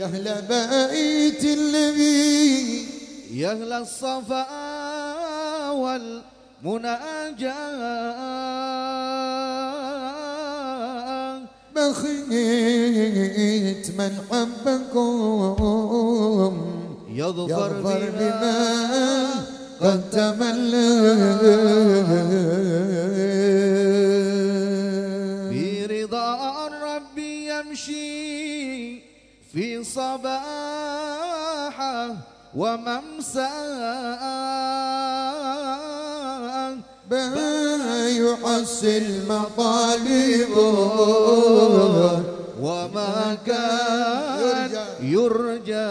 يا أهل بيت النبي. يا أهل الصفاء والمناجاة بخيت من حبكم يظفر يظفر بما بما قد تملى. برضا الرب يمشي في صباحه وممساه ما يحصل مطالبه وما كان يرجى.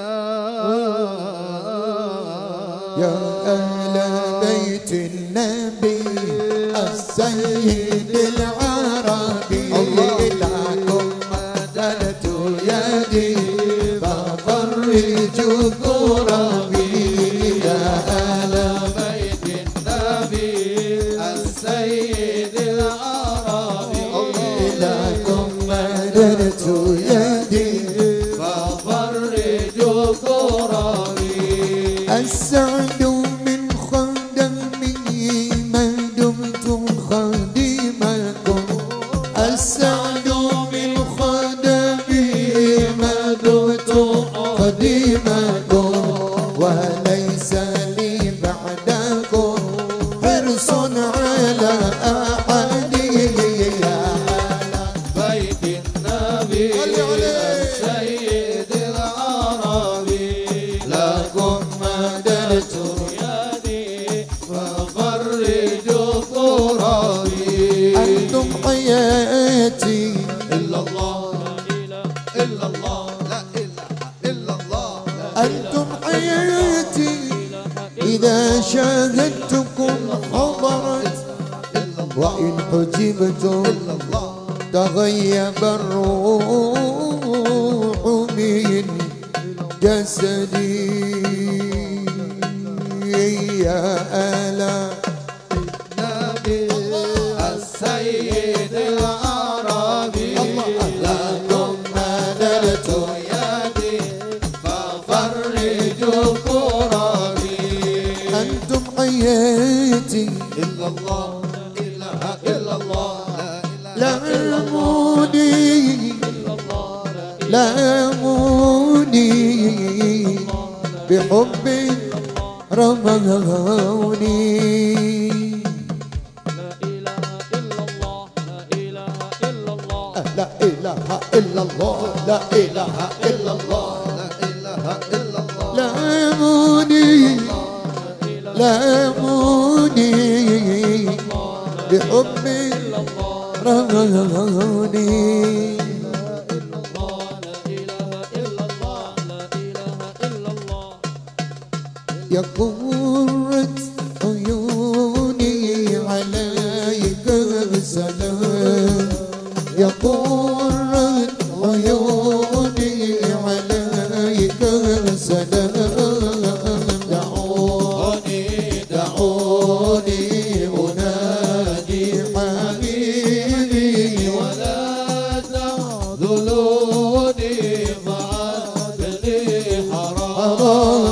يا أهل بيت النبي حياتي. إلا الله إلا الله لا إله إلا الله. أنتم حياتي. إذا شاهدتكم حضرت وإن حجبتم تغيب الروح. جسدي. يا نبي السيد العربي. لكم يدي ففرج كربي أنتم حياتي. إلا الله إله إلا الله. لا إله لاموني لاموني بحب رموني لا إله إلا الله لا إله إلا الله لا إله إلا الله. لاموني لاموني بحب رموني يا قرة عيوني عليك السلام يا قرة عيوني عليك السلام دعوني دعوني أنادي حبيبي ولا تخذلوني فعدني حرام حرام.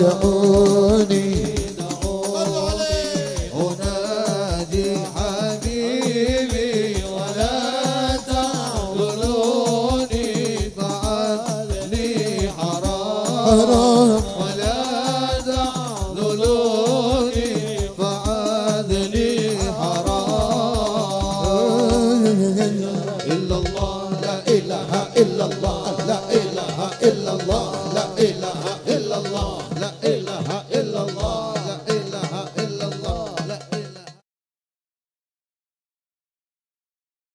ادعوني أنادي حبيبي ولا تعذروني فعلي حرام.